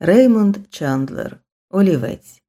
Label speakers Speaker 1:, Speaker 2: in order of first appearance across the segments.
Speaker 1: Реймонд Чандлер, олівець.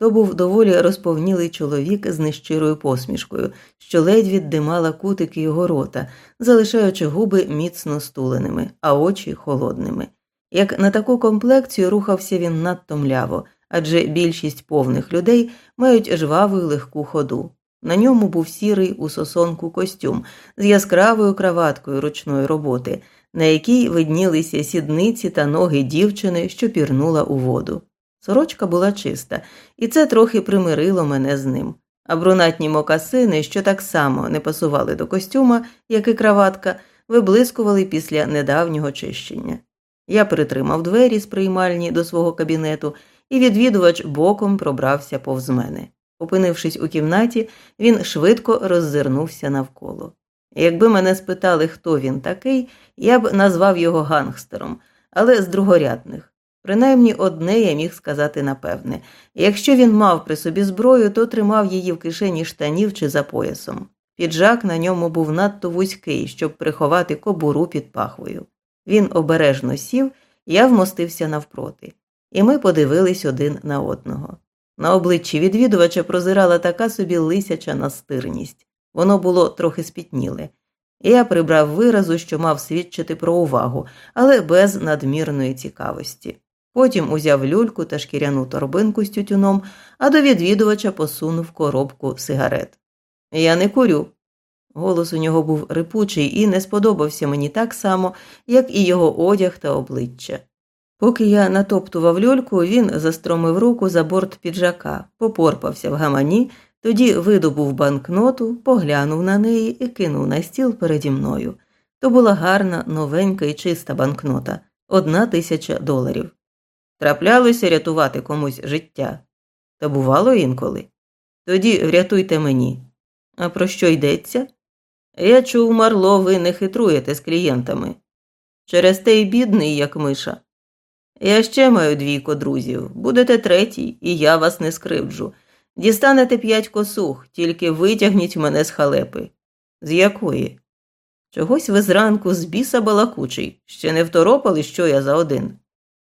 Speaker 1: То був доволі розповнілий чоловік з нещирою посмішкою, що ледь віддимала кутики його рота, залишаючи губи міцно стуленими, а очі холодними. Як на таку комплекцію рухався він надто мляво, адже більшість повних людей мають жваву й легку ходу. На ньому був сірий у сосонку костюм з яскравою краваткою ручної роботи, на якій виднілися сідниці та ноги дівчини, що пірнула у воду. Сорочка була чиста, і це трохи примирило мене з ним. А брунатні мокасини, що так само не пасували до костюма, як і краватка, виблискували після недавнього чищення. Я притримав двері з приймальні до свого кабінету, і відвідувач боком пробрався повз мене. Опинившись у кімнаті, він швидко роззирнувся навколо. Якби мене спитали, хто він такий, я б назвав його гангстером, але з другорядних. Принаймні одне я міг сказати напевне якщо він мав при собі зброю, то тримав її в кишені штанів чи за поясом. Піджак на ньому був надто вузький, щоб приховати кобуру під пахвою. Він обережно сів, я вмостився навпроти, і ми подивились один на одного. На обличчі відвідувача прозирала така собі лисяча настирність. Воно було трохи спітніле. Я прибрав виразу, що мав свідчити про увагу, але без надмірної цікавості. Потім узяв люльку та шкіряну торбинку з тютюном, а до відвідувача посунув коробку сигарет. Я не курю. Голос у нього був рипучий і не сподобався мені так само, як і його одяг та обличчя. Поки я натоптував люльку, він застромив руку за борт піджака, попорпався в гамані, тоді видобув банкноту, поглянув на неї і кинув на стіл переді мною. То була гарна, новенька і чиста банкнота одна тисяча доларів. Траплялося рятувати комусь життя. Та бувало інколи. Тоді врятуйте мені. А про що йдеться? Я чув, Марло, ви не хитруєте з клієнтами. Через те й бідний, як миша. Я ще маю двійко друзів, будете третій, і я вас не скривджу. Дістанете п'ять косух, тільки витягніть мене з халепи. З якої? Чогось ви зранку з біса балакучий, ще не второпали, що я за один.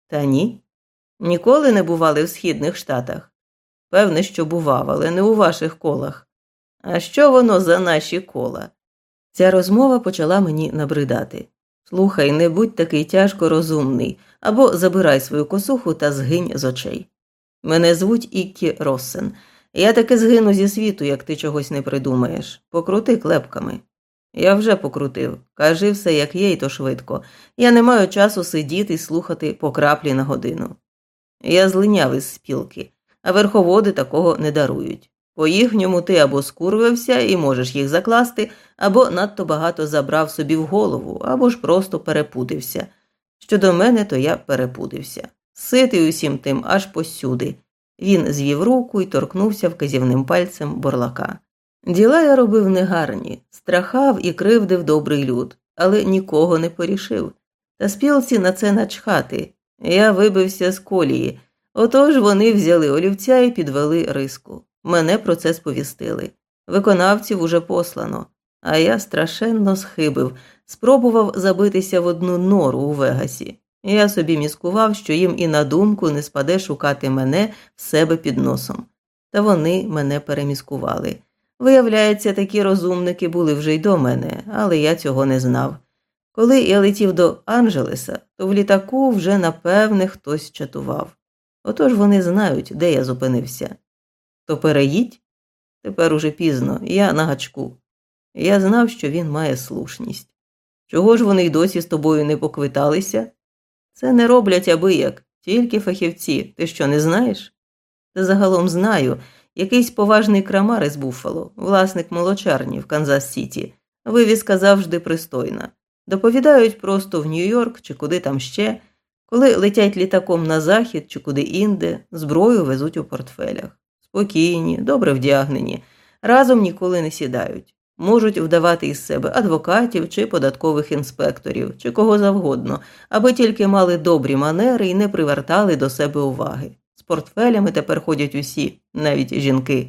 Speaker 1: Та ні. Ніколи не бували в східних штатах. Певне, що бував, але не у ваших колах. А що воно за наші кола? Ця розмова почала мені набридати. Слухай, не будь такий тяжко розумний, або забирай свою косуху та згинь з очей. Мене звуть Іккі Россен. Я таки згину зі світу, як ти чогось не придумаєш. Покрути клепками. Я вже покрутив. Кажи все, як є, і то швидко. Я не маю часу сидіти і слухати по краплі на годину. Я злиняв із спілки, а верховоди такого не дарують. По їхньому ти або скурвився і можеш їх закласти, або надто багато забрав собі в голову, або ж просто перепудився. Щодо мене, то я перепудився. Ситий усім тим аж посюди. Він звів руку і торкнувся вказівним пальцем борлака. Діла я робив негарні, страхав і кривдив добрий люд, але нікого не порішив. Та спілці на це начхати. Я вибився з колії. Отож вони взяли олівця і підвели риску. Мене про це сповістили. Виконавців уже послано, а я страшенно схибив, спробував забитися в одну нору у Вегасі. Я собі міскував, що їм і на думку не спаде шукати мене в себе під носом. Та вони мене переміскували. Виявляється, такі розумники були вже й до мене, але я цього не знав. Коли я летів до Анджелеса, то в літаку вже напевне хтось чатував. Отож вони знають, де я зупинився. То переїдь? Тепер уже пізно, я на гачку. Я знав, що він має слушність. Чого ж вони й досі з тобою не поквиталися? Це не роблять аби як, тільки фахівці. Ти що не знаєш? Та загалом знаю, якийсь поважний крамар із Буффало, власник молочарні в Канзас Сіті, вивізка завжди пристойна. Доповідають просто в Нью-Йорк чи куди там ще, коли летять літаком на захід чи куди інде, зброю везуть у портфелях. Спокійні, добре вдягнені, разом ніколи не сідають можуть вдавати із себе адвокатів чи податкових інспекторів, чи кого завгодно, аби тільки мали добрі манери і не привертали до себе уваги. З портфелями тепер ходять усі, навіть жінки.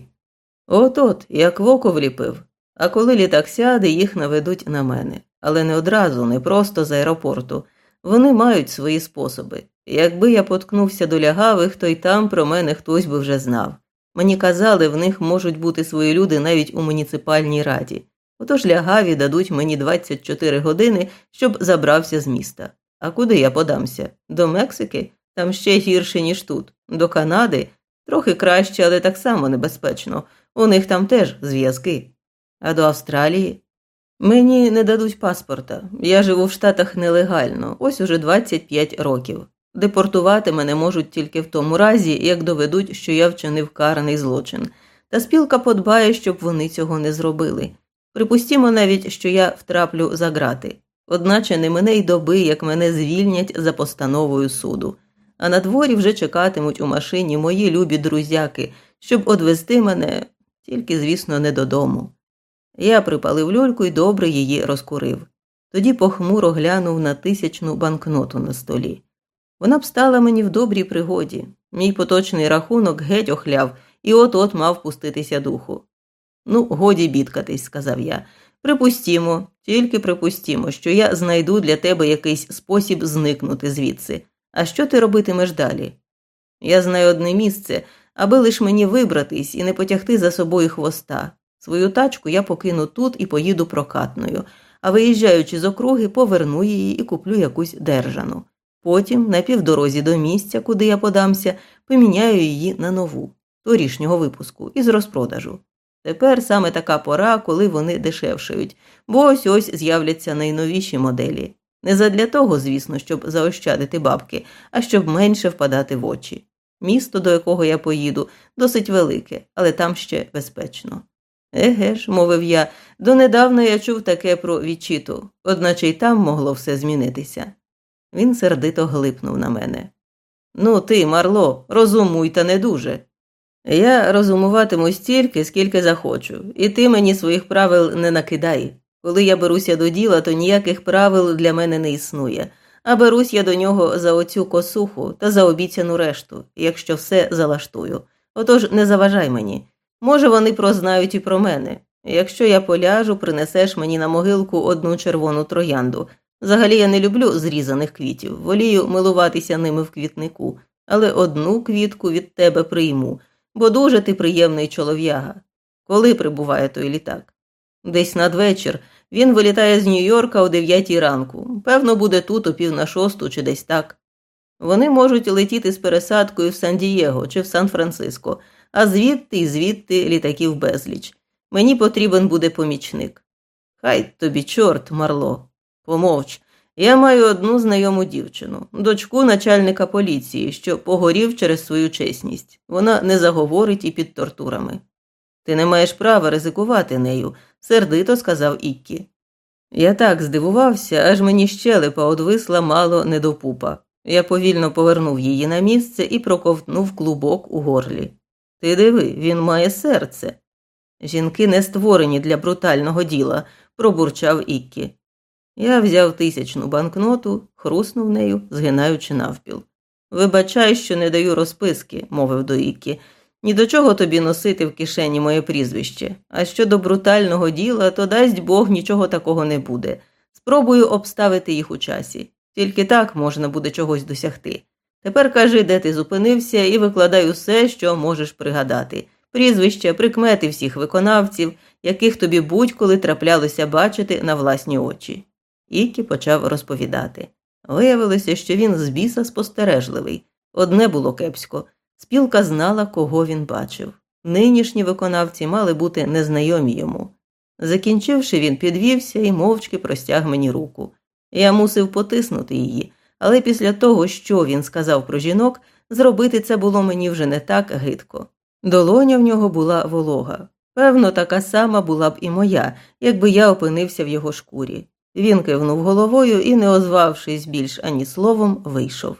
Speaker 1: От от, як в око вліпив. А коли літак сяде, їх наведуть на мене. Але не одразу, не просто з аеропорту. Вони мають свої способи. Якби я поткнувся до лягавих, то й там про мене хтось би вже знав. Мені казали, в них можуть бути свої люди навіть у муніципальній раді. Отож лягаві дадуть мені 24 години, щоб забрався з міста. А куди я подамся? До Мексики? Там ще гірше, ніж тут. До Канади трохи краще, але так само небезпечно. У них там теж зв'язки. А до Австралії? Мені не дадуть паспорта. Я живу в Штатах нелегально, ось уже 25 років. Депортувати мене можуть тільки в тому разі, як доведуть, що я вчинив караний злочин. Та спілка подбає, щоб вони цього не зробили. Припустімо навіть, що я втраплю за грати. Одначе не мене й доби, як мене звільнять за постановою суду. А на дворі вже чекатимуть у машині мої любі друзяки, щоб одвести мене, тільки, звісно, не додому. Я припалив люльку і добре її розкурив. Тоді похмуро глянув на тисячну банкноту на столі. Вона б стала мені в добрій пригоді. Мій поточний рахунок геть охляв і от от мав пуститися духу. Ну, годі бідкатись, сказав я. Припустімо, тільки припустімо, що я знайду для тебе якийсь спосіб зникнути звідси. А що ти робитимеш далі? Я знаю одне місце, аби лиш мені вибратись і не потягти за собою хвоста. Свою тачку я покину тут і поїду прокатною, а виїжджаючи з округи, поверну її і куплю якусь держану. Потім, на півдорозі до місця, куди я подамся, поміняю її на нову, торішнього випуску, із розпродажу. Тепер саме така пора, коли вони дешевшають, бо ось ось з'являться найновіші моделі. Не задля того, звісно, щоб заощадити бабки, а щоб менше впадати в очі. Місто, до якого я поїду, досить велике, але там ще безпечно. Еге ж, мовив я, донедавна я чув таке про відчиту, одначе й там могло все змінитися. Він сердито глипнув на мене. Ну, ти, Марло, розумуй та не дуже. Я розумуватиму стільки, скільки захочу, і ти мені своїх правил не накидай. Коли я беруся до діла, то ніяких правил для мене не існує, а берусь я до нього за оцю косуху та за обіцяну решту, якщо все залаштую. Отож не заважай мені. Може, вони прознають і про мене. Якщо я поляжу, принесеш мені на могилку одну червону троянду. Взагалі я не люблю зрізаних квітів, волію милуватися ними в квітнику, але одну квітку від тебе прийму, бо дуже ти приємний чолов'яга. Коли прибуває той літак? Десь надвечір він вилітає з Нью-Йорка о дев'ятій ранку. Певно, буде тут о пів на шосту чи десь так. Вони можуть летіти з пересадкою в Сан-Дієго чи в Сан-Франциско, а звідти і звідти літаків безліч. Мені потрібен буде помічник. Хай тобі, чорт, Марло. Помовч. Я маю одну знайому дівчину, дочку начальника поліції, що погорів через свою чесність. Вона не заговорить і під тортурами. Ти не маєш права ризикувати нею, сердито сказав Іккі. Я так здивувався, аж мені щелепа одвисла мало не до пупа. Я повільно повернув її на місце і проковтнув клубок у горлі. Ти диви, він має серце. Жінки не створені для брутального діла, пробурчав Іккі. Я взяв тисячну банкноту, хруснув нею, згинаючи навпіл. Вибачай, що не даю розписки, мовив до Іккі. Ні до чого тобі носити в кишені моє прізвище, а щодо брутального діла, то дасть Бог нічого такого не буде. Спробую обставити їх у часі. Тільки так можна буде чогось досягти. Тепер кажи, де ти зупинився, і викладай усе, що можеш пригадати прізвища, прикмети всіх виконавців, яких тобі будь-коли траплялося бачити на власні очі. Ікі почав розповідати. Виявилося, що він з біса спостережливий. Одне було кепсько. Спілка знала, кого він бачив. Нинішні виконавці мали бути незнайомі йому. Закінчивши, він підвівся і мовчки простяг мені руку. Я мусив потиснути її, але після того, що він сказав про жінок, зробити це було мені вже не так гидко. Долоня в нього була волога. Певно, така сама була б і моя, якби я опинився в його шкурі. Він кивнув головою і, не озвавшись більш ані словом, вийшов.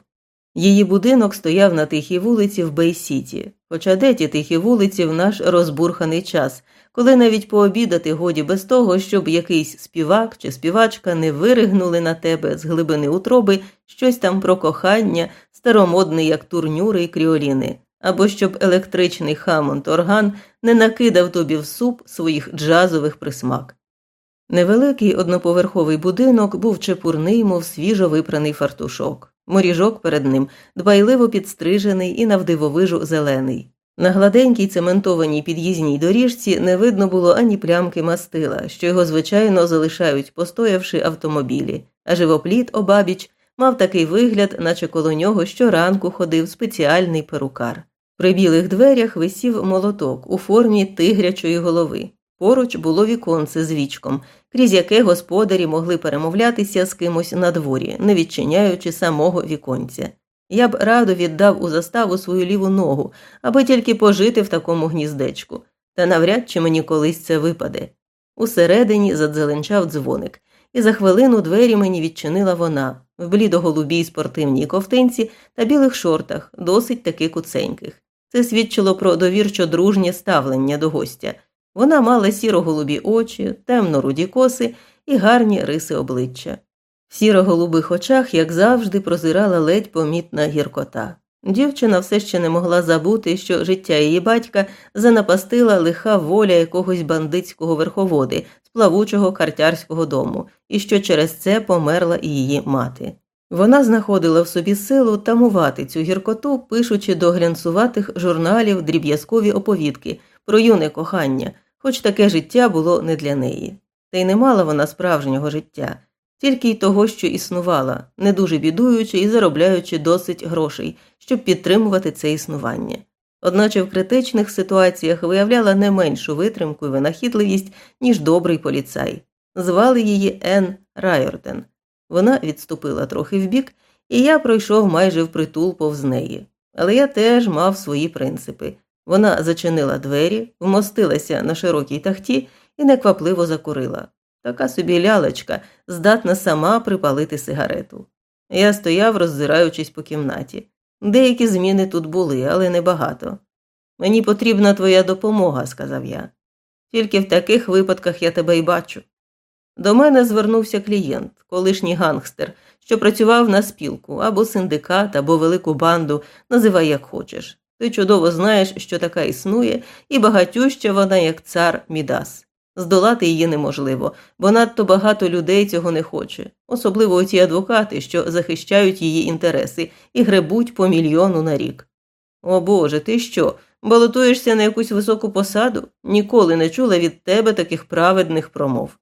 Speaker 1: Її будинок стояв на тихій вулиці в Бей-Сіті, хоча де ті тихі вулиці в наш розбурханий час, коли навіть пообідати годі без того, щоб якийсь співак чи співачка не виригнули на тебе з глибини утроби щось там про кохання, старомодне, як турнюри й кріоліни, або щоб електричний хамонт орган не накидав тобі в суп своїх джазових присмак. Невеликий одноповерховий будинок був чепурний, мов свіжо випраний фартушок. Моріжок перед ним дбайливо підстрижений і навдивовижу зелений. На гладенькій цементованій під'їзній доріжці не видно було ані плямки мастила, що його, звичайно, залишають, постоявши автомобілі, а живопліт обабіч мав такий вигляд, наче коло нього щоранку ходив спеціальний перукар. При білих дверях висів молоток у формі тигрячої голови. Поруч було віконце з вічком, крізь яке господарі могли перемовлятися з кимось на дворі, не відчиняючи самого віконця. Я б радо віддав у заставу свою ліву ногу, аби тільки пожити в такому гніздечку, та навряд чи мені колись це випаде. Усередині задзеленчав дзвоник, і за хвилину двері мені відчинила вона в блідо-голубій спортивній ковтинці та білих шортах, досить таки куценьких. Це свідчило про довірчо дружнє ставлення до гостя. Вона мала сіро-голубі очі, темно руді коси і гарні риси обличчя. В сіро-голубих очах, як завжди, прозирала ледь помітна гіркота. Дівчина все ще не могла забути, що життя її батька занапастила лиха воля якогось бандитського верховоди з плавучого картярського дому, і що через це померла і її мати. Вона знаходила в собі силу тамувати цю гіркоту, пишучи до глянцуватих журналів дріб'язкові оповідки про юне кохання, хоч таке життя було не для неї. Та й не мала вона справжнього життя тільки й того, що існувала, не дуже бідуючи і заробляючи досить грошей, щоб підтримувати це існування. Одначе в критичних ситуаціях виявляла не меншу витримку і винахідливість, ніж добрий поліцай. Звали її Ен Райорден. Вона відступила трохи вбік, і я пройшов майже впритул повз неї. Але я теж мав свої принципи. Вона зачинила двері, вмостилася на широкій тахті і неквапливо закурила. Така собі лялечка, здатна сама припалити сигарету. Я стояв, роззираючись по кімнаті. Деякі зміни тут були, але небагато. Мені потрібна твоя допомога, сказав я. Тільки в таких випадках я тебе й бачу. До мене звернувся клієнт, колишній гангстер, що працював на спілку або синдикат, або велику банду, називай як хочеш. Ти чудово знаєш, що така існує, і багатюща вона, як цар Мідас. Здолати її неможливо, бо надто багато людей цього не хоче, особливо ті адвокати, що захищають її інтереси і гребуть по мільйону на рік. О Боже, ти що? Балотуєшся на якусь високу посаду? Ніколи не чула від тебе таких праведних промов.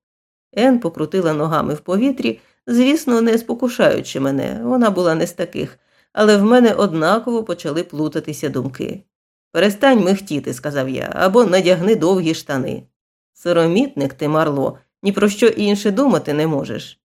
Speaker 1: Ен покрутила ногами в повітрі, звісно, не спокушаючи мене, вона була не з таких, але в мене однаково почали плутатися думки. Перестань михтіти, сказав я, або надягни довгі штани. Сиромітник ти, Марло, ні про що інше думати не можеш.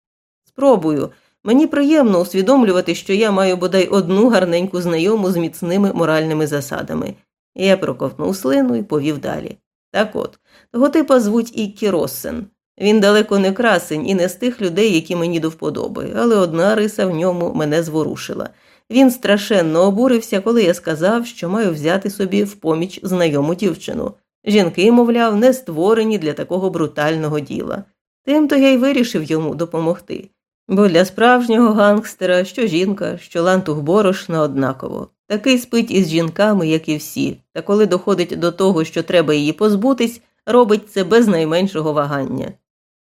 Speaker 1: Спробую. Мені приємно усвідомлювати, що я маю бодай одну гарненьку знайому з міцними моральними засадами. Я проковтнув слину і повів далі. Так от, того типа звуть Іккі Россен. Він далеко не красень і не з тих людей, які мені до вподоби, але одна риса в ньому мене зворушила. Він страшенно обурився, коли я сказав, що маю взяти собі в поміч знайому дівчину. Жінки, мовляв, не створені для такого брутального діла. Тимто я й вирішив йому допомогти. Бо для справжнього гангстера що жінка, що лантух борошна однаково. Такий спить із жінками, як і всі, та коли доходить до того, що треба її позбутись, робить це без найменшого вагання.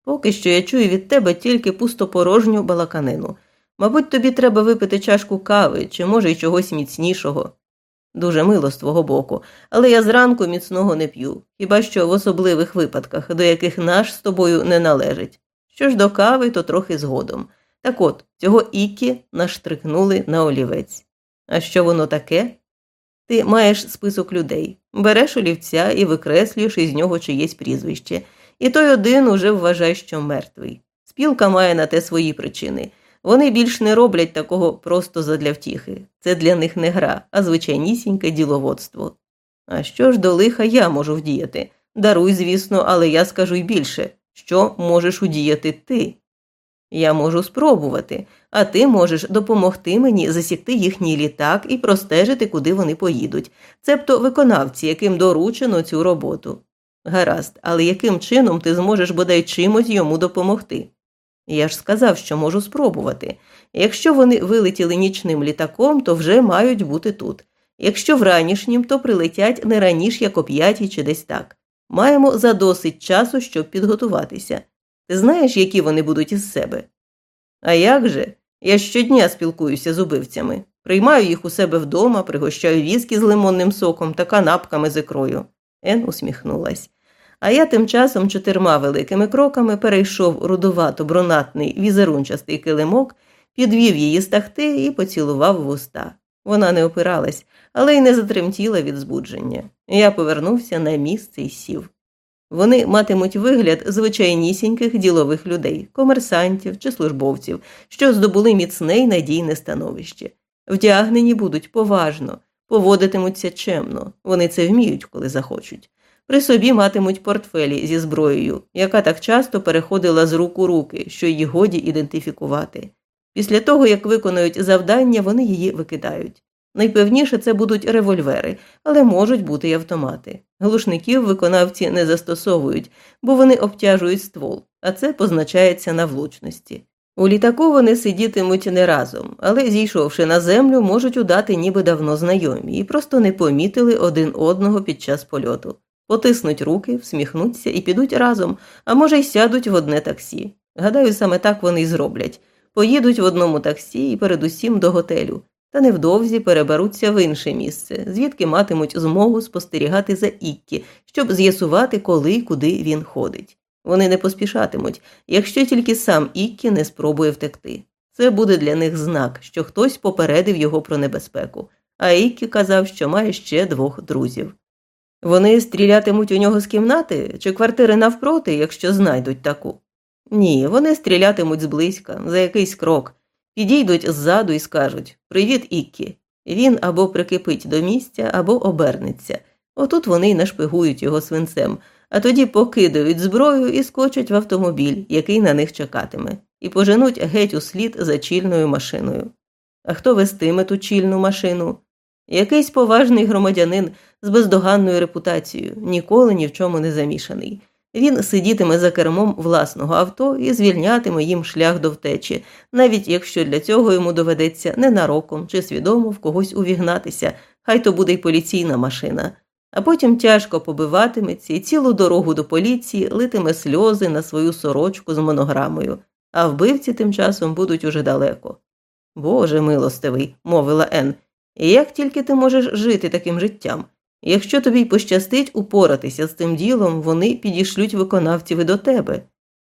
Speaker 1: Поки що я чую від тебе тільки пустопорожню балаканину. Мабуть, тобі треба випити чашку кави чи, може, й чогось міцнішого. Дуже мило з твого боку, але я зранку міцного не п'ю, хіба що в особливих випадках, до яких наш з тобою не належить. Що ж до кави, то трохи згодом. Так от, цього Ікі наштрикнули на олівець. А що воно таке? Ти маєш список людей, береш олівця і викреслюєш із нього чиєсь прізвище, і той один уже вважає, що мертвий. Спілка має на те свої причини. Вони більш не роблять такого просто задля втіхи. Це для них не гра, а звичайнісіньке діловодство. А що ж до лиха я можу вдіяти? Даруй, звісно, але я скажу й більше що можеш удіяти ти. Я можу спробувати, а ти можеш допомогти мені засікти їхній літак і простежити, куди вони поїдуть, цебто виконавці, яким доручено цю роботу. Гаразд, але яким чином ти зможеш бодай чимось йому допомогти? Я ж сказав, що можу спробувати. Якщо вони вилетіли нічним літаком, то вже мають бути тут. Якщо вранішнім, то прилетять не раніше, як о п'ятій чи десь так. Маємо за досить часу, щоб підготуватися. Ти знаєш, які вони будуть із себе? А як же? Я щодня спілкуюся з убивцями, приймаю їх у себе вдома, пригощаю віскі з лимонним соком та канапками з ікрою. Ен усміхнулась. А я тим часом чотирма великими кроками перейшов рудувато брунатний візерунчастий килимок, підвів її з тахти і поцілував в уста. Вона не опиралась, але й не затремтіла від збудження. Я повернувся на місце і сів. Вони матимуть вигляд звичайнісіньких ділових людей, комерсантів чи службовців, що здобули міцне й надійне становище. Вдягнені будуть поважно, поводитимуться чемно, вони це вміють, коли захочуть. При собі матимуть портфелі зі зброєю, яка так часто переходила з рук у руки, що її годі ідентифікувати. Після того, як виконують завдання, вони її викидають. Найпевніше це будуть револьвери, але можуть бути й автомати. Глушників виконавці не застосовують, бо вони обтяжують ствол, а це позначається на влучності. У літаку вони сидітимуть не разом, але, зійшовши на землю, можуть удати ніби давно знайомі і просто не помітили один одного під час польоту. Потиснуть руки, всміхнуться і підуть разом, а може, й сядуть в одне таксі. Гадаю, саме так вони й зроблять. Поїдуть в одному таксі і передусім до готелю та невдовзі переберуться в інше місце, звідки матимуть змогу спостерігати за Іккі, щоб з'ясувати, коли й куди він ходить. Вони не поспішатимуть, якщо тільки сам Іккі не спробує втекти. Це буде для них знак, що хтось попередив його про небезпеку, а Іккі казав, що має ще двох друзів. Вони стрілятимуть у нього з кімнати чи квартири навпроти, якщо знайдуть таку. Ні, вони стрілятимуть зблизька, за якийсь крок, Підійдуть ззаду і скажуть Привіт, Іккі. Він або прикипить до місця, або обернеться. Отут вони й нашпигують його свинцем, а тоді покидають зброю і скочать в автомобіль, який на них чекатиме, і поженуть геть у слід за чільною машиною. А хто вестиме ту чільну машину? Якийсь поважний громадянин з бездоганною репутацією, ніколи ні в чому не замішаний. Він сидітиме за кермом власного авто і звільнятиме їм шлях до втечі, навіть якщо для цього йому доведеться ненароком чи свідомо в когось увігнатися, хай то буде й поліційна машина. А потім тяжко побиватиметься і цілу дорогу до поліції литиме сльози на свою сорочку з монограмою, а вбивці тим часом будуть уже далеко. Боже милостивий, мовила Ен, як тільки ти можеш жити таким життям? Якщо тобі й пощастить упоратися з тим ділом, вони підішлють виконавців і до тебе.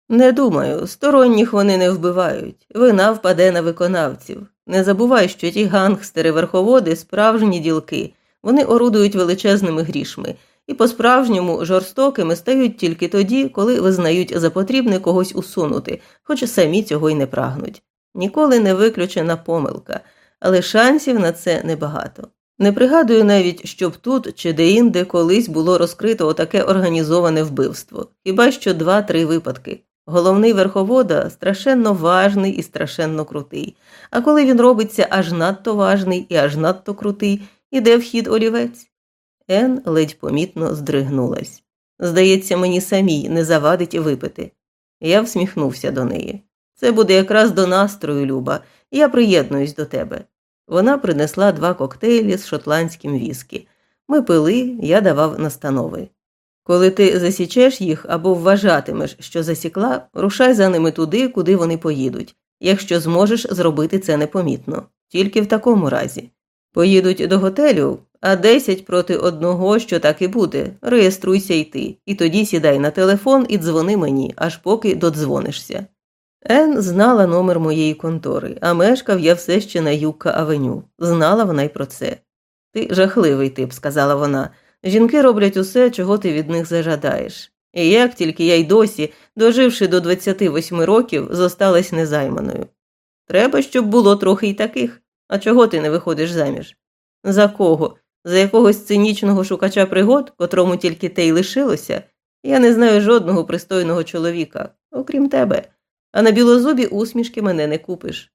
Speaker 1: Не думаю, сторонніх вони не вбивають, вина впаде на виконавців. Не забувай, що ті гангстери верховоди справжні ділки, вони орудують величезними грішми, і по-справжньому жорстокими стають тільки тоді, коли визнають за потрібне когось усунути, хоч самі цього й не прагнуть. Ніколи не виключена помилка, але шансів на це небагато. Не пригадую навіть, щоб тут чи деінде колись було розкрито отаке організоване вбивство, хіба що два-три випадки. Головний верховода страшенно важний і страшенно крутий, а коли він робиться аж надто важний і аж надто крутий, іде в хід олівець. Ен ледь помітно здригнулась. Здається, мені самій не завадить випити. Я всміхнувся до неї. Це буде якраз до настрою, Люба, я приєднуюсь до тебе. Вона принесла два коктейлі з шотландським віскі. Ми пили, я давав настанови. Коли ти засічеш їх або вважатимеш, що засікла, рушай за ними туди, куди вони поїдуть, якщо зможеш зробити це непомітно. Тільки в такому разі. Поїдуть до готелю, а десять проти одного, що так і буде. Реєструйся йти, і тоді сідай на телефон і дзвони мені, аж поки додзвонишся. Ен знала номер моєї контори, а мешкав я все ще на Юкка Авеню. Знала вона й про це. Ти жахливий тип, сказала вона. Жінки роблять усе, чого ти від них зажадаєш. І як тільки я й досі, доживши до 28 років, зосталась незайманою. Треба, щоб було трохи й таких. А чого ти не виходиш заміж? За кого? За якогось цинічного шукача пригод, котрому тільки те й лишилося? Я не знаю жодного пристойного чоловіка, окрім тебе а на білозубі усмішки мене не купиш.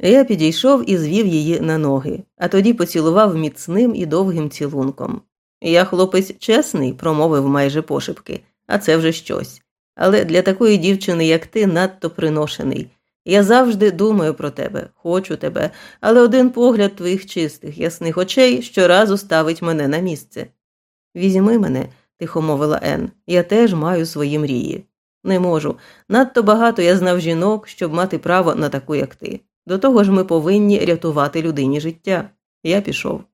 Speaker 1: Я підійшов і звів її на ноги, а тоді поцілував міцним і довгим цілунком. Я, хлопець, чесний, промовив майже пошепки, а це вже щось. Але для такої дівчини, як ти, надто приношений. Я завжди думаю про тебе, хочу тебе, але один погляд твоїх чистих, ясних очей щоразу ставить мене на місце. Візьми мене, тихо мовила Ен, я теж маю свої мрії. Не можу. Надто багато я знав жінок, щоб мати право на таку, як ти. До того ж, ми повинні рятувати людині життя. Я пішов.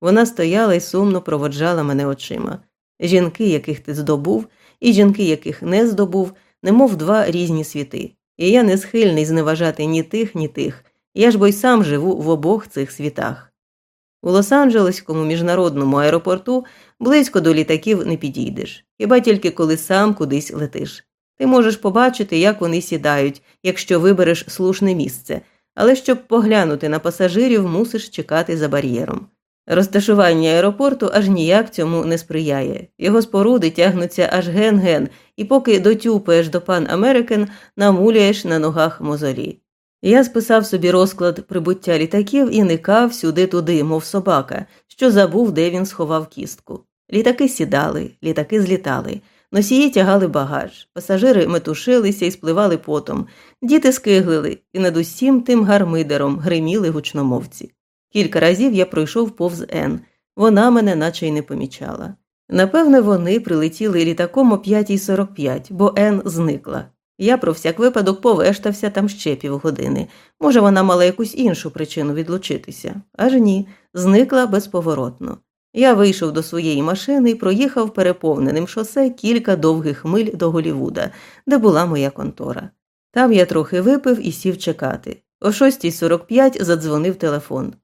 Speaker 1: Вона стояла і сумно проводжала мене очима. Жінки, яких ти здобув, і жінки, яких не здобув, немов два різні світи. І я не схильний зневажати ні тих, ні тих. Я ж бо й сам живу в обох цих світах. У Лос-Анджелеському міжнародному аеропорту близько до літаків не підійдеш, хіба тільки коли сам кудись летиш. Ти можеш побачити, як вони сідають, якщо вибереш слушне місце, але щоб поглянути на пасажирів, мусиш чекати за бар'єром. Розташування аеропорту аж ніяк цьому не сприяє. Його споруди тягнуться аж ген-ген, і поки дотюпаєш до пан Америкен, намуляєш на ногах мозолі. Я списав собі розклад прибуття літаків і никав сюди туди, мов собака, що забув, де він сховав кістку. Літаки сідали, літаки злітали, носії тягали багаж, пасажири метушилися і спливали потом, діти скиглили, і над усім тим гармидером гриміли гучномовці. Кілька разів я пройшов повз Н. Вона мене наче й не помічала. Напевне, вони прилетіли літаком о 5.45, бо Н зникла. Я про всяк випадок повештався там ще півгодини. Може, вона мала якусь іншу причину відлучитися. Аж ні, зникла безповоротно. Я вийшов до своєї машини і проїхав переповненим шосе кілька довгих миль до Голівуда, де була моя контора. Там я трохи випив і сів чекати. О 6.45 задзвонив телефон.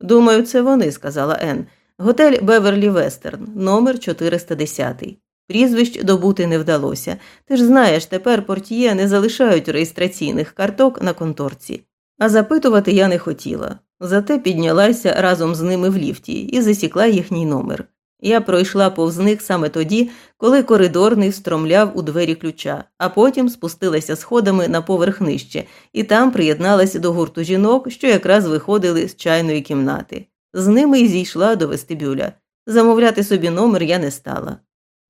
Speaker 1: Думаю, це вони, сказала Ен. Готель Беверлі Вестерн, номер 410. Прізвищ добути не вдалося. Ти ж знаєш, тепер портьє не залишають реєстраційних карток на конторці. А запитувати я не хотіла. Зате піднялася разом з ними в ліфті і засікла їхній номер. Я пройшла повз них саме тоді, коли коридорний встромляв у двері ключа, а потім спустилася сходами на поверх нижче, і там приєдналася до гурту жінок, що якраз виходили з чайної кімнати. З ними й зійшла до вестибюля. Замовляти собі номер я не стала.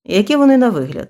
Speaker 1: Які вони на вигляд?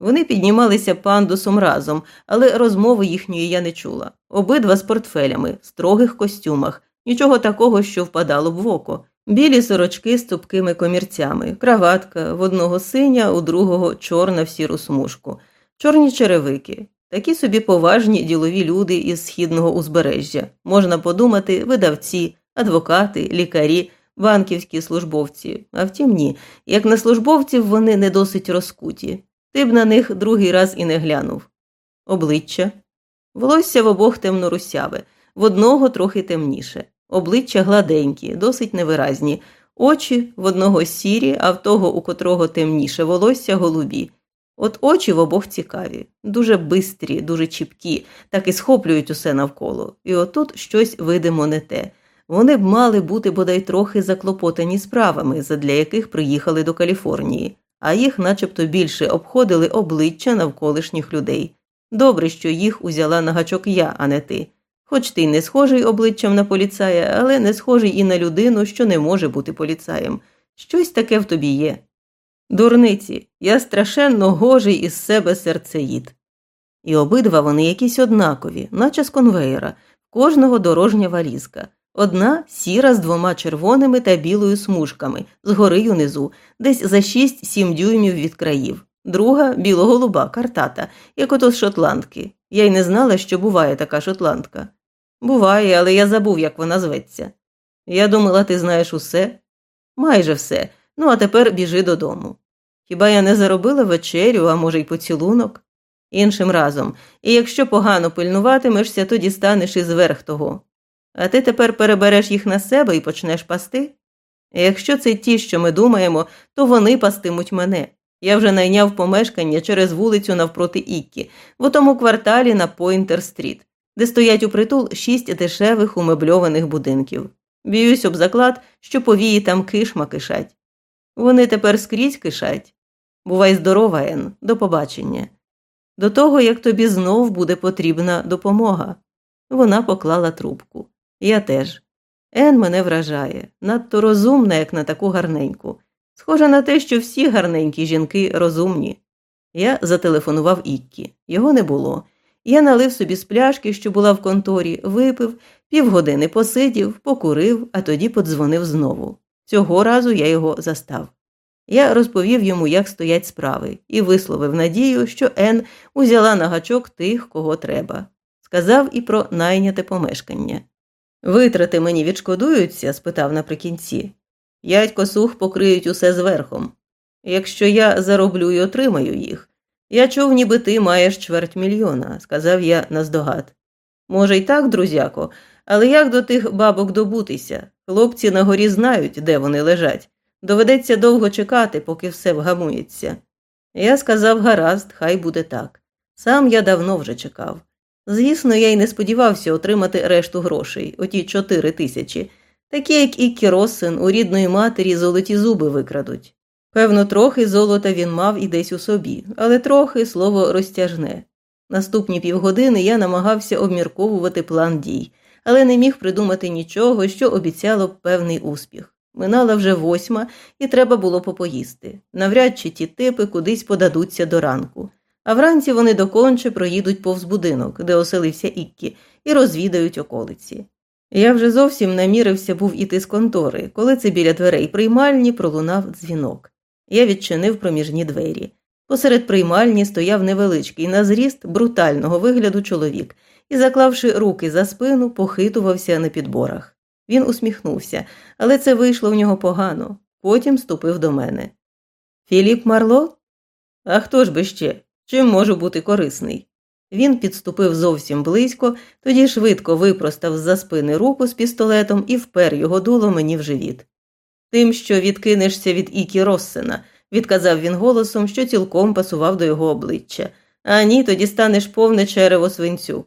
Speaker 1: Вони піднімалися пандусом разом, але розмови їхньої я не чула. Обидва з портфелями, в строгих костюмах, нічого такого, що впадало б в око. Білі сорочки з тупкими комірцями, краватка в одного синя, у другого чорна в сіру смужку, чорні черевики, такі собі поважні ділові люди із східного узбережжя. Можна подумати, видавці, адвокати, лікарі, банківські службовці. А втім, ні, як на службовців вони не досить розкуті. Ти б на них другий раз і не глянув. Обличчя. Волосся в обох темно-русяве, в одного трохи темніше. Обличчя гладенькі, досить невиразні, очі в одного сірі, а в того, у котрого темніше волосся голубі. От очі в обох цікаві, дуже бистрі, дуже чіпкі, так і схоплюють усе навколо. І отут щось видимо не те. Вони б мали бути бодай трохи заклопотані справами, задля яких приїхали до Каліфорнії, а їх начебто більше обходили обличчя навколишніх людей. Добре, що їх узяла на гачок я, а не ти. Хоч ти й не схожий обличчям на поліцая, але не схожий і на людину, що не може бути поліцаєм. Щось таке в тобі є. Дурниці, я страшенно гожий із себе серцеїд. І обидва вони якісь однакові, наче з конвеєра, кожного дорожня валізка. Одна сіра з двома червоними та білою смужками, згори унизу, десь за 6-7 дюймів від країв, друга білоголуба, картата, як ото з шотландки. Я й не знала, що буває така шотландка. Буває, але я забув, як вона зветься. Я думала, ти знаєш усе? Майже все. Ну, а тепер біжи додому. Хіба я не заробила вечерю, а може, й поцілунок? Іншим разом, і якщо погано пильнуватимешся, то дістанеш із верх того. А ти тепер перебереш їх на себе і почнеш пасти? Якщо це ті, що ми думаємо, то вони пастимуть мене. Я вже найняв помешкання через вулицю навпроти Іккі, в тому кварталі на Пойнтер-стріт де стоять у притул шість дешевих умебльованих будинків. Б'юсь об заклад, що повії там кишма кишать. Вони тепер скрізь кишать. Бувай здорова, Ен, до побачення. До того, як тобі знов буде потрібна допомога. Вона поклала трубку. Я теж. Ен мене вражає, надто розумна, як на таку гарненьку. Схоже на те, що всі гарненькі жінки розумні. Я зателефонував Іккі. Його не було. Я налив собі з пляшки, що була в конторі, випив, півгодини посидів, покурив, а тоді подзвонив знову. Цього разу я його застав. Я розповів йому, як стоять справи, і висловив надію, що Ен узяла на гачок тих, кого треба. сказав і про найняте помешкання. Витрати мені відшкодуються? спитав наприкінці. П'ять косух покриють усе зверхом. Якщо я зароблю і отримаю їх. Я чув, ніби ти маєш чверть мільйона, сказав я наздогад. Може, й так, друзяко, але як до тих бабок добутися? Хлопці на горі знають, де вони лежать. Доведеться довго чекати, поки все вгамується. Я сказав гаразд, хай буде так. Сам я давно вже чекав. Звісно, я й не сподівався отримати решту грошей, оті чотири тисячі, такі, як і Кіросин, у рідної матері золоті зуби викрадуть. Певно, трохи золота він мав і десь у собі, але трохи слово розтяжне. Наступні півгодини я намагався обмірковувати план дій, але не міг придумати нічого, що обіцяло б певний успіх. Минала вже восьма, і треба було попоїсти. Навряд чи ті типи кудись подадуться до ранку. А вранці вони доконче проїдуть повз будинок, де оселився Іккі, і розвідають околиці. Я вже зовсім намірився був іти з контори, коли це біля дверей приймальні пролунав дзвінок. Я відчинив проміжні двері. Посеред приймальні стояв невеличкий на зріст брутального вигляду чоловік і, заклавши руки за спину, похитувався на підборах. Він усміхнувся, але це вийшло в нього погано. Потім ступив до мене. Філіп Марло? А хто ж би ще? Чим можу бути корисний? Він підступив зовсім близько, тоді швидко випростав з за спини руку з пістолетом і впер його дуло мені в живіт. Тим, що відкинешся від Ікі Россена, відказав він голосом, що цілком пасував до його обличчя. А ні, тоді станеш повне черево свинцю.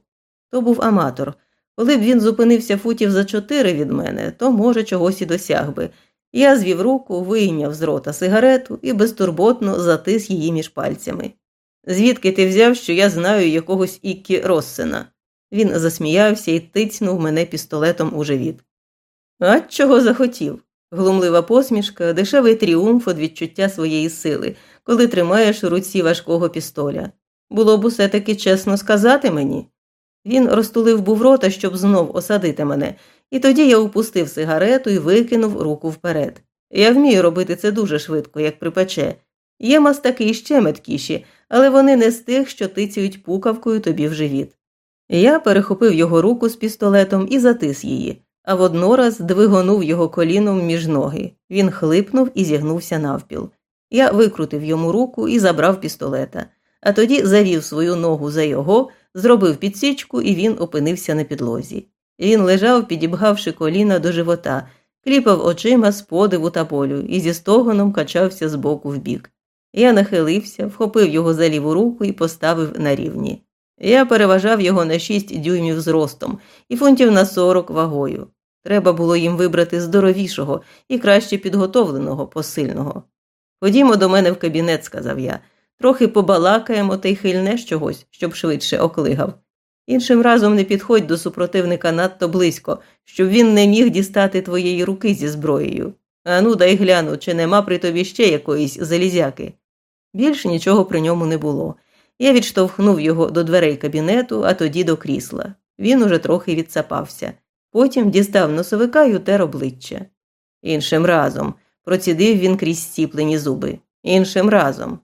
Speaker 1: То був аматор. Коли б він зупинився футів за чотири від мене, то, може, чогось і досяг би. Я звів руку, вийняв з рота сигарету і безтурботно затис її між пальцями. Звідки ти взяв, що я знаю якогось Іккі Россена? Він засміявся і тицьнув мене пістолетом у живіт. А чого захотів? Глумлива посмішка, дешевий тріумф від відчуття своєї сили, коли тримаєш у руці важкого пістоля. Було б усе таки чесно сказати мені. Він розтулив був рота, щоб знов осадити мене, і тоді я упустив сигарету і викинув руку вперед. Я вмію робити це дуже швидко, як припече. Є мастаки ще меткіші, але вони не з тих, що тицяють пукавкою тобі в живіт. Я перехопив його руку з пістолетом і затис її, а воднораз двигонув його коліном між ноги. Він хлипнув і зігнувся навпіл. Я викрутив йому руку і забрав пістолета, а тоді завів свою ногу за його, зробив підсічку, і він опинився на підлозі. Він лежав, підібгавши коліна до живота, кліпав очима з подиву та болю і зі стогоном качався з боку в бік. Я нахилився, вхопив його за ліву руку і поставив на рівні. Я переважав його на шість дюймів зростом і фунтів на сорок вагою. Треба було їм вибрати здоровішого і краще підготовленого, посильного. Ходімо до мене в кабінет, сказав я, трохи побалакаємо та й хильнеш чогось, щоб швидше оклигав. Іншим разом не підходь до супротивника надто близько, щоб він не міг дістати твоєї руки зі зброєю. Ану, дай гляну, чи нема при тобі ще якоїсь залізяки. Більш нічого при ньому не було. Я відштовхнув його до дверей кабінету, а тоді до крісла. Він уже трохи відсапався. Потім дістав носовика й утер обличчя. Іншим разом, процідив він крізь стіплені зуби. Іншим разом.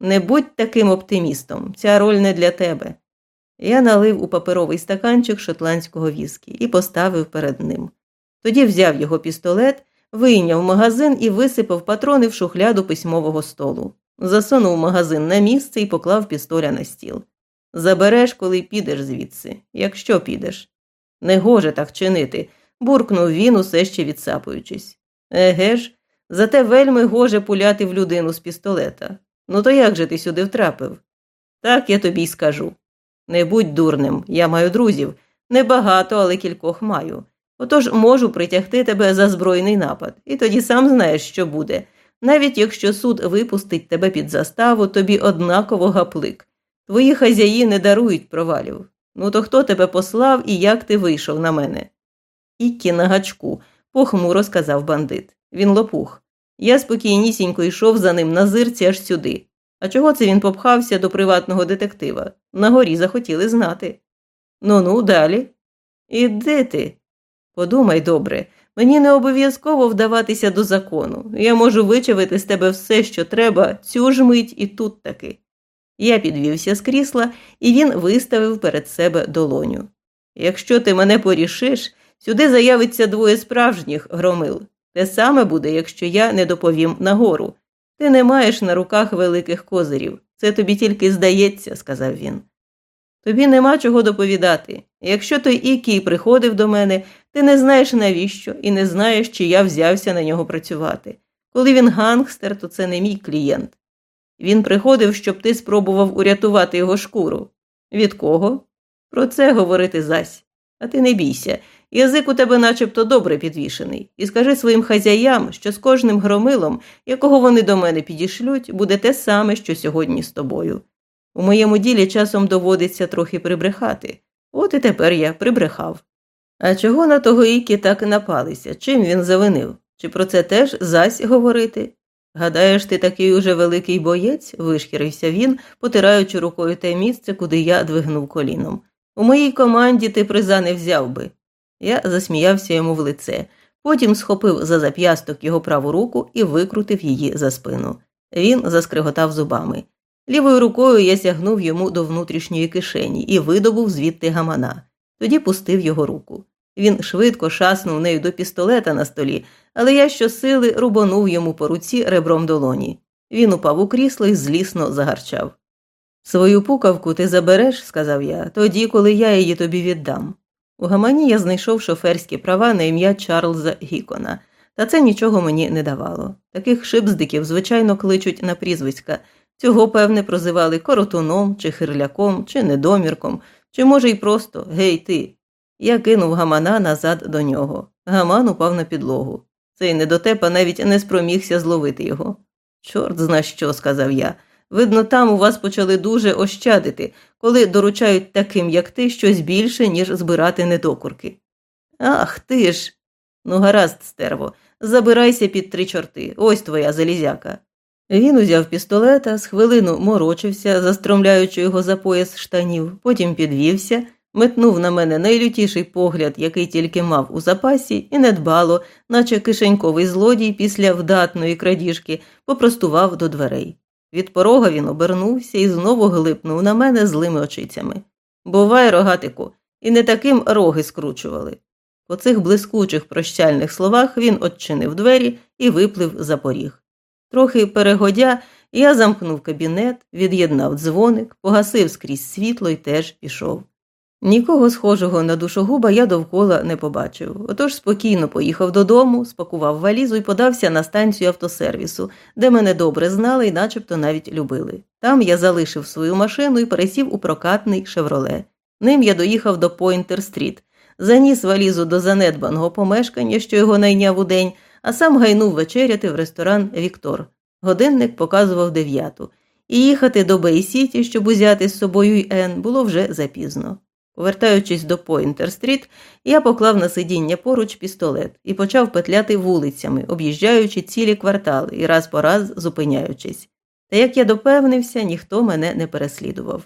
Speaker 1: Не будь таким оптимістом, ця роль не для тебе. Я налив у паперовий стаканчик шотландського віскі і поставив перед ним. Тоді взяв його пістолет, вийняв магазин і висипав патрони в шухляду письмового столу. Засунув магазин на місце і поклав пістоля на стіл. Забереш, коли підеш звідси, якщо підеш. Не гоже так чинити, буркнув він, усе ще відсапуючись. Еге ж, зате вельми гоже пуляти в людину з пістолета. Ну то як же ти сюди втрапив? Так я тобі й скажу. Не будь дурним, я маю друзів. Небагато, але кількох маю. Отож можу притягти тебе за збройний напад, і тоді сам знаєш, що буде. Навіть якщо суд випустить тебе під заставу, тобі однаково гаплик. Твої хазяї не дарують провалів. Ну то хто тебе послав і як ти вийшов на мене? Іккі на гачку, похмуро сказав бандит. Він лопух. Я спокійнісінько йшов за ним на зирці аж сюди. А чого це він попхався до приватного детектива? На горі захотіли знати. Ну ну, далі. І де ти? Подумай добре, мені не обов'язково вдаватися до закону. Я можу вичавити з тебе все, що треба, цю ж мить і тут таки. Я підвівся з крісла, і він виставив перед себе долоню. Якщо ти мене порішиш, сюди заявиться двоє справжніх громил. Те саме буде, якщо я не доповім нагору. Ти не маєш на руках великих козирів. Це тобі тільки здається, сказав він. Тобі нема чого доповідати. Якщо той Ікій приходив до мене, ти не знаєш навіщо і не знаєш, чи я взявся на нього працювати. Коли він гангстер, то це не мій клієнт. Він приходив, щоб ти спробував урятувати його шкуру. Від кого? Про це говорити зась. А ти не бійся. Язик у тебе начебто добре підвішений, і скажи своїм хазяям, що з кожним громилом, якого вони до мене підішлють, буде те саме, що сьогодні з тобою. У моєму ділі часом доводиться трохи прибрехати. От і тепер я прибрехав. А чого на того Ікі так напалися? Чим він завинив? Чи про це теж зась говорити? Гадаєш, ти такий уже великий боєць? вишкірився він, потираючи рукою те місце, куди я двигнув коліном. У моїй команді ти приза не взяв би. Я засміявся йому в лице, потім схопив за зап'ясток його праву руку і викрутив її за спину. Він заскриготав зубами. Лівою рукою я сягнув йому до внутрішньої кишені і видобув звідти гамана. Тоді пустив його руку. Він швидко шаснув нею до пістолета на столі, але я щосили рубанув йому по руці ребром долоні. Він упав у крісло і злісно загарчав. Свою пукавку ти забереш, сказав я, тоді, коли я її тобі віддам. У гамані я знайшов шоферські права на ім'я Чарльза Гікона, та це нічого мені не давало. Таких шипздиків, звичайно, кличуть на прізвиська. Цього, певне, прозивали коротуном, чи хирляком, чи недомірком, чи, може, й просто гей ти. Я кинув гамана назад до нього. Гаман упав на підлогу. Цей недотепа навіть не спромігся зловити його. Чорт зна що, сказав я. Видно, там у вас почали дуже ощадити, коли доручають таким, як ти, щось більше, ніж збирати недокурки. Ах ти ж. Ну, гаразд, стерво, забирайся під три чорти, ось твоя залізяка. Він узяв пістолета, з хвилину морочився, застромляючи його за пояс штанів, потім підвівся, метнув на мене найлютіший погляд, який тільки мав у запасі, і недбало, наче кишеньковий злодій після вдатної крадіжки, попростував до дверей. Від порога він обернувся і знову глипнув на мене злими очицями. Бувай, рогатику, і не таким роги скручували. По цих блискучих прощальних словах він odчинив двері і виплив за поріг. Трохи перегодя, я замкнув кабінет, від'єднав дзвоник, погасив скрізь світло і теж пішов. Нікого схожого на душогуба я довкола не побачив, отож спокійно поїхав додому, спакував валізу і подався на станцію автосервісу, де мене добре знали і начебто навіть любили. Там я залишив свою машину і пересів у прокатний шевроле. Ним я доїхав до Пойнтер-стріт, заніс валізу до занедбаного помешкання, що його найняв у день, а сам гайнув вечеряти в ресторан Віктор. Годинник показував дев'яту, і їхати до Бей-Сіті, щоб узяти з собою й Ен, було вже запізно. Повертаючись до Пойнтер-стріт, я поклав на сидіння поруч пістолет і почав петляти вулицями, об'їжджаючи цілі квартали і раз по раз зупиняючись. Та як я допевнився, ніхто мене не переслідував.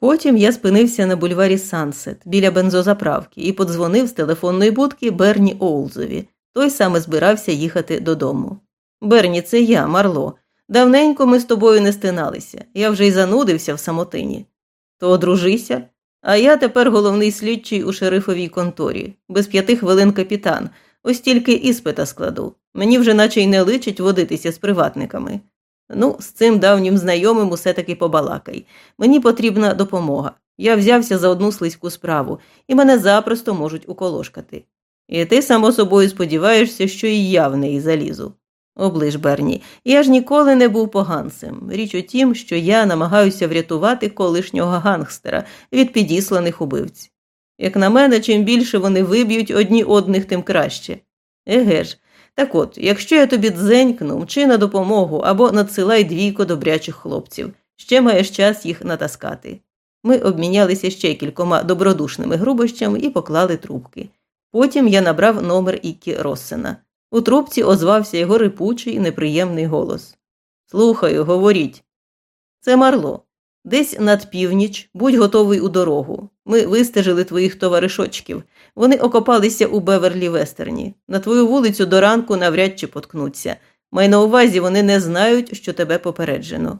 Speaker 1: Потім я спинився на бульварі Сансет біля бензозаправки і подзвонив з телефонної будки Берні Оулзові. Той саме збирався їхати додому. Берні, це я, Марло. Давненько ми з тобою не стиналися. Я вже й занудився в самотині. То одружися. А я тепер головний слідчий у шерифовій конторі, без п'яти хвилин капітан, ось тільки іспита складу. Мені вже наче й не личить водитися з приватниками. Ну, з цим давнім знайомим усе таки побалакай. Мені потрібна допомога. Я взявся за одну слизьку справу, і мене запросто можуть уколошкати. І ти, само собою, сподіваєшся, що і я в неї залізу. Оближ Берні, я ж ніколи не був поганцем. Річ у тім, що я намагаюся врятувати колишнього гангстера від підісланих убивць. Як на мене, чим більше вони виб'ють одні одних, тим краще. Еге ж, так от, якщо я тобі дзенькну, мчи на допомогу або надсилай двійко добрячих хлопців, ще маєш час їх натаскати. Ми обмінялися ще кількома добродушними грубощами і поклали трубки. Потім я набрав номер Ікі Россена. У трубці озвався його рипучий неприємний голос. Слухаю, говоріть. Це Марло. Десь над північ, будь готовий у дорогу. Ми вистежили твоїх товаришочків. Вони окопалися у Беверлі Вестерні. На твою вулицю до ранку навряд чи поткнуться. Май на увазі вони не знають, що тебе попереджено.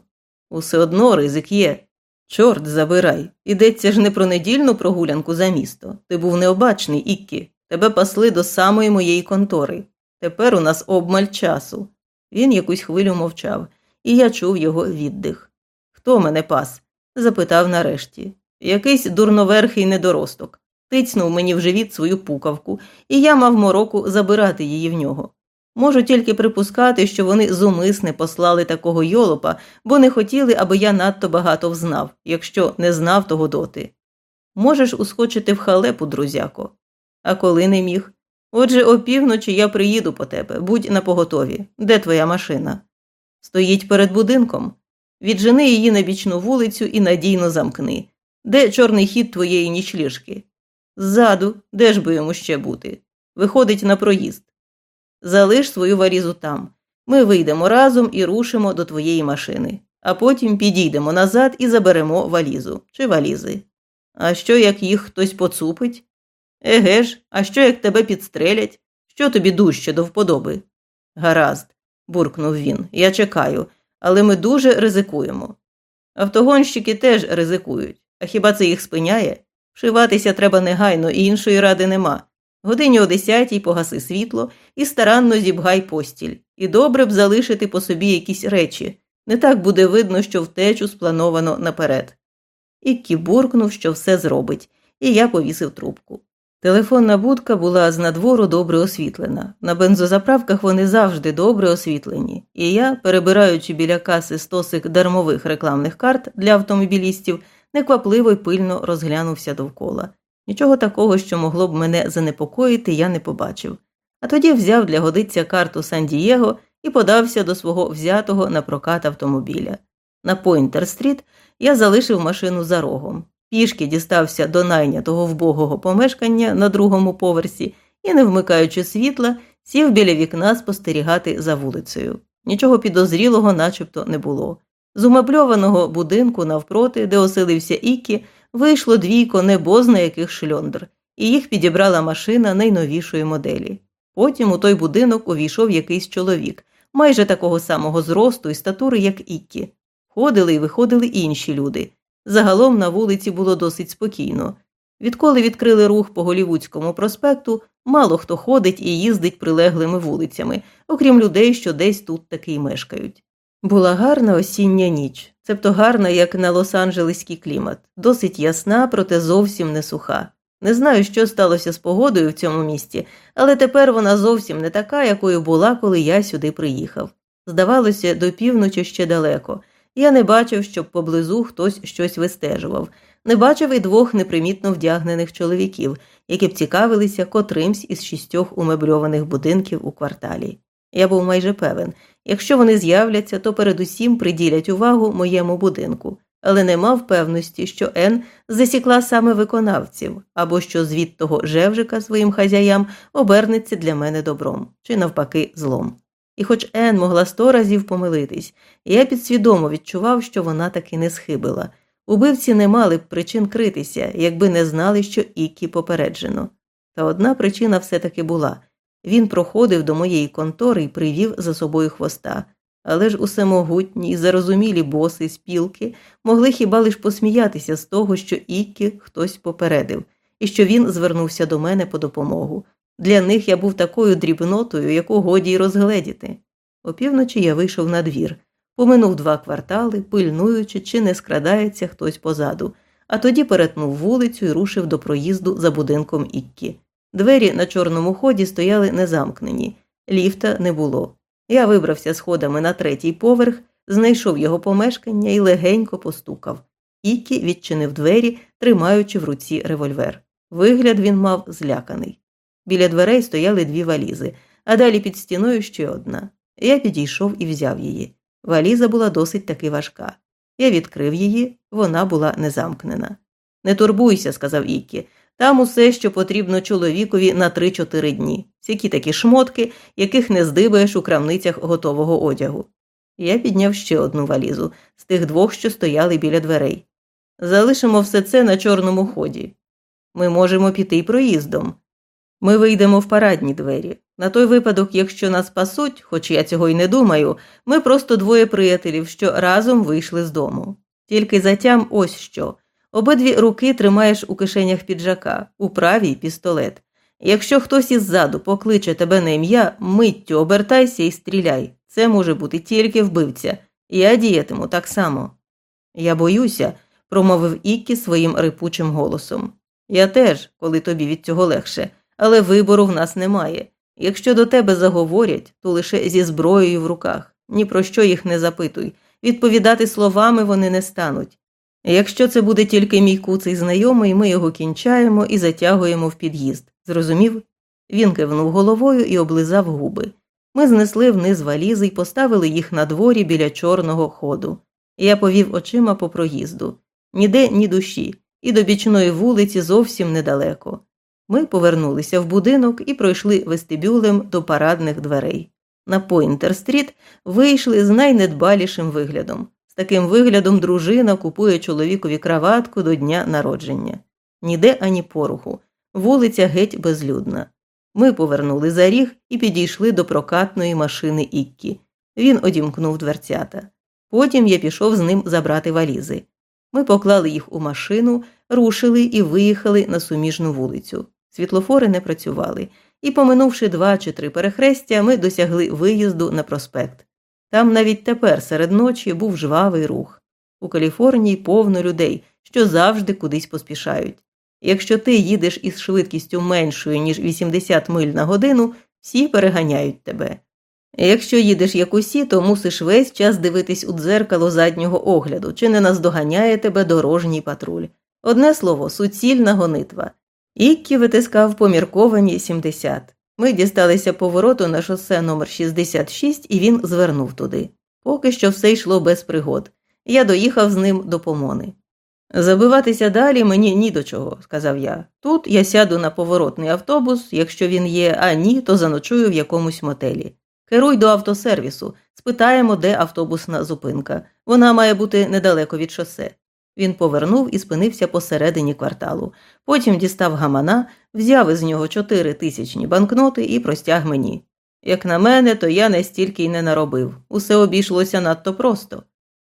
Speaker 1: Усе одно ризик є. Чорт забирай. Ідеться ж не про недільну прогулянку за місто. Ти був необачний, Іккі. Тебе пасли до самої моєї контори. Тепер у нас обмаль часу. Він якусь хвилю мовчав, і я чув його віддих. Хто мене пас? запитав нарешті. Якийсь дурноверхий недоросток. Тицнув мені в живіт свою пукавку, і я мав мороку забирати її в нього. Можу тільки припускати, що вони зумисне послали такого йолопа, бо не хотіли, аби я надто багато взнав, якщо не знав того доти. Можеш ускочити в халепу, друзяко. А коли не міг? Отже, опівночі я приїду по тебе, будь напоготові. Де твоя машина? Стоїть перед будинком. Віджени її на бічну вулицю і надійно замкни. Де чорний хід твоєї нічліжки? Ззаду, де ж би йому ще бути? Виходить на проїзд. Залиш свою варізу там. Ми вийдемо разом і рушимо до твоєї машини, а потім підійдемо назад і заберемо валізу чи валізи. А що, як їх хтось поцупить? Еге ж, а що як тебе підстрелять? Що тобі дужче до вподоби? Гаразд, буркнув він. Я чекаю, але ми дуже ризикуємо. Автогонщики теж ризикують, а хіба це їх спиняє? Вшиватися треба негайно, і іншої ради нема. Годині о десятій погаси світло і старанно зібгай постіль, і добре б залишити по собі якісь речі. Не так буде видно, що втечу сплановано наперед. Іккі буркнув, що все зробить, і я повісив трубку. Телефонна будка була з надвору добре освітлена. На бензозаправках вони завжди добре освітлені, і я, перебираючи біля каси стосик дармових рекламних карт для автомобілістів, неквапливо й пильно розглянувся довкола. Нічого такого, що могло б мене занепокоїти, я не побачив. А тоді взяв для годиця карту Сан-Дієго і подався до свого взятого на прокат автомобіля. На Пойнтер-стріт я залишив машину за рогом, пішки дістався до найнятого вбогого помешкання на другому поверсі і, не вмикаючи світла, сів біля вікна спостерігати за вулицею. Нічого підозрілого начебто не було. З умабльованого будинку навпроти, де оселився Ікі, вийшло двійко небозна яких шльондр, і їх підібрала машина найновішої моделі. Потім у той будинок увійшов якийсь чоловік, майже такого самого зросту і статури, як Іккі. Ходили і виходили інші люди. Загалом на вулиці було досить спокійно. Відколи відкрили рух по Голівудському проспекту, мало хто ходить і їздить прилеглими вулицями, окрім людей, що десь тут таки й мешкають. Була гарна осіння ніч, цебто гарна, як на Лос-Анджелеський клімат, досить ясна, проте зовсім не суха. Не знаю, що сталося з погодою в цьому місті, але тепер вона зовсім не така, якою була, коли я сюди приїхав. Здавалося, до півночі ще далеко. Я не бачив, щоб поблизу хтось щось вистежував, не бачив і двох непримітно вдягнених чоловіків, які б цікавилися котримсь із шістьох умебльованих будинків у кварталі. Я був майже певен, якщо вони з'являться, то передусім приділять увагу моєму будинку, але не мав певності, що Ен засікла саме виконавців або що звіт того жевжика своїм хазяям обернеться для мене добром чи навпаки злом. І хоч Ен могла сто разів помилитись, я підсвідомо відчував, що вона таки не схибила. Убивці не мали б причин критися, якби не знали, що Ікі попереджено. Та одна причина все таки була він проходив до моєї контори і привів за собою хвоста, але ж усемогутні й зарозумілі боси спілки могли хіба лиш посміятися з того, що Іккі хтось попередив, і що він звернувся до мене по допомогу. Для них я був такою дрібнотою, яку годі й розгледіти. Опівночі я вийшов на двір, поминув два квартали, пильнуючи, чи не скрадається хтось позаду, а тоді перетнув вулицю і рушив до проїзду за будинком Іккі. Двері на чорному ході стояли незамкнені, ліфта не було. Я вибрався сходами на третій поверх, знайшов його помешкання і легенько постукав. Ікі відчинив двері, тримаючи в руці револьвер. Вигляд він мав зляканий. Біля дверей стояли дві валізи, а далі під стіною ще одна. Я підійшов і взяв її. Валіза була досить таки важка. Я відкрив її, вона була незамкнена. Не турбуйся, сказав Ікі, там усе, що потрібно чоловікові на 3-4 дні, всякі такі шмотки, яких не здибаєш у крамницях готового одягу. Я підняв ще одну валізу з тих двох, що стояли біля дверей. Залишимо все це на чорному ході. Ми можемо піти проїздом. Ми вийдемо в парадні двері. На той випадок, якщо нас пасуть, хоч я цього й не думаю, ми просто двоє приятелів, що разом вийшли з дому. Тільки затям ось що. Обидві руки тримаєш у кишенях піджака, у правій пістолет. Якщо хтось іззаду покличе тебе на ім'я, миттю обертайся і стріляй. Це може бути тільки вбивця. Я діятиму так само. Я боюся, промовив Іккі своїм рипучим голосом. Я теж, коли тобі від цього легше, але вибору в нас немає. Якщо до тебе заговорять, то лише зі зброєю в руках. Ні про що їх не запитуй. Відповідати словами вони не стануть. Якщо це буде тільки мій куций знайомий, ми його кінчаємо і затягуємо в під'їзд. Зрозумів? Він кивнув головою і облизав губи. Ми знесли вниз валізи і поставили їх на дворі біля чорного ходу. Я повів очима по проїзду. Ніде ні душі, і до бічної вулиці зовсім недалеко. Ми повернулися в будинок і пройшли вестибюлем до парадних дверей. На Пойнтер-стріт вийшли з найнедбалішим виглядом. З таким виглядом дружина купує чоловікові краватку до дня народження. Ніде ані поруху, вулиця геть безлюдна. Ми повернули за ріг і підійшли до прокатної машини Іккі. Він одімкнув дверцята. Потім я пішов з ним забрати валізи. Ми поклали їх у машину, рушили і виїхали на суміжну вулицю. Світлофори не працювали, і, поминувши два чи три перехрестя, ми досягли виїзду на проспект. Там навіть тепер серед ночі був жвавий рух. У Каліфорнії повно людей, що завжди кудись поспішають. Якщо ти їдеш із швидкістю меншою, ніж 80 миль на годину, всі переганяють тебе. Якщо їдеш як усі, то мусиш весь час дивитись у дзеркало заднього огляду, чи не наздоганяє тебе дорожній патруль. Одне слово, суцільна гонитва. Іккі витискав помірковані 70. Ми дісталися повороту на шосе номер 66 і він звернув туди. Поки що все йшло без пригод. Я доїхав з ним до помони. Забиватися далі мені ні до чого, сказав я. Тут я сяду на поворотний автобус, якщо він є, а ні, то заночую в якомусь мотелі. Керуй до автосервісу, спитаємо, де автобусна зупинка. Вона має бути недалеко від шосе. Він повернув і спинився посередині кварталу. Потім дістав гамана, взяв із нього чотири тисячні банкноти і простяг мені. Як на мене, то я не стільки й не наробив. Усе обійшлося надто просто.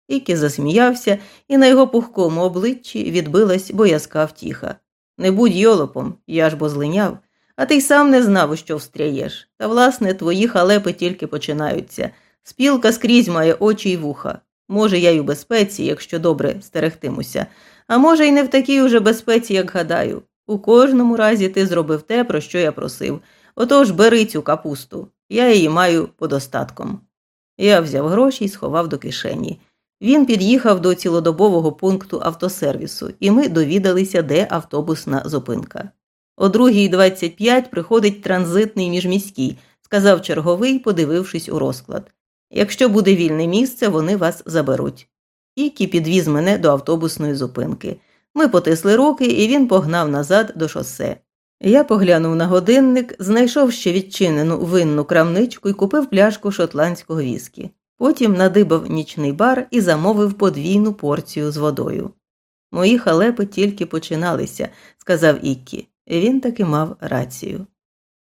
Speaker 1: Ікі засміявся, і на його пухкому обличчі відбилась боязка втіха. Не будь йолопом, я ж бо злиняв, а ти й сам не знав, у що встряєш. Та, власне, твої халепи тільки починаються. Спілка скрізь має очі й вуха. Може, я й у безпеці, якщо добре стерегтимуся, а може, й не в такій уже безпеці, як гадаю. У кожному разі ти зробив те, про що я просив. Отож бери цю капусту. Я її маю подостатком. Я взяв гроші і сховав до кишені. Він під'їхав до цілодобового пункту автосервісу, і ми довідалися, де автобусна зупинка. О 2.25 приходить транзитний міжміський, сказав черговий, подивившись у розклад. Якщо буде вільне місце, вони вас заберуть. Ікі підвіз мене до автобусної зупинки. Ми потисли руки, і він погнав назад до шосе. Я поглянув на годинник, знайшов ще відчинену винну крамничку і купив пляшку шотландського віскі. Потім надибав нічний бар і замовив подвійну порцію з водою. Мої халепи тільки починалися, сказав Іккі. Він таки мав рацію.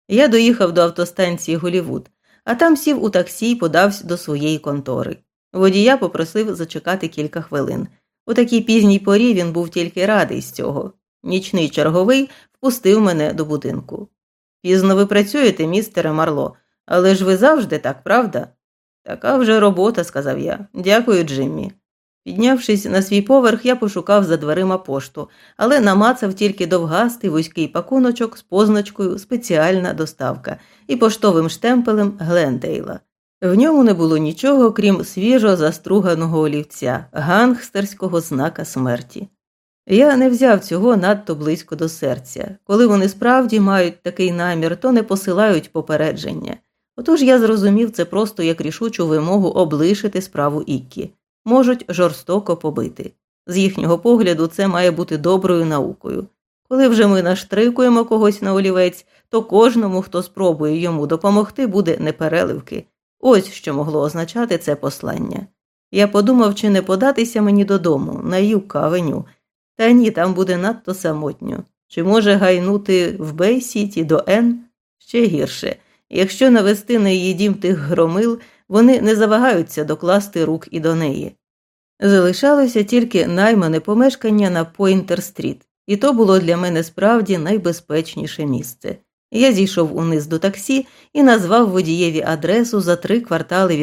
Speaker 1: Я доїхав до автостанції Голівуд, а там сів у таксі і подався до своєї контори. Водія попросив зачекати кілька хвилин. У такій пізній порі він був тільки радий з цього. Нічний черговий впустив мене до будинку. Пізно ви працюєте, містере Марло, але ж ви завжди так, правда? Така вже робота, сказав я. Дякую, Джиммі. Піднявшись на свій поверх, я пошукав за дверима пошту, але намацав тільки довгастий вузький пакуночок з позначкою Спеціальна доставка і поштовим штемпелем Глендейла. В ньому не було нічого, крім свіжо заструганого олівця, гангстерського знака смерті. Я не взяв цього надто близько до серця. Коли вони справді мають такий намір, то не посилають попередження. Отож я зрозумів це просто як рішучу вимогу облишити справу Іккі можуть жорстоко побити. З їхнього погляду, це має бути доброю наукою. Коли вже ми наштрикуємо когось на олівець, то кожному, хто спробує йому допомогти, буде непереливки. Ось що могло означати це послання. Я подумав, чи не податися мені додому, на юг авеню. Та ні, там буде надто самотньо. Чи може гайнути в Бей-Сіті до Н? Ще гірше. Якщо навести на її дім тих громил, вони не завагаються докласти рук і до неї. Залишалося тільки наймане помешкання на Пойнтер-стріт, і то було для мене справді найбезпечніше місце. Я зійшов униз до таксі і назвав водієві адресу за три квартали від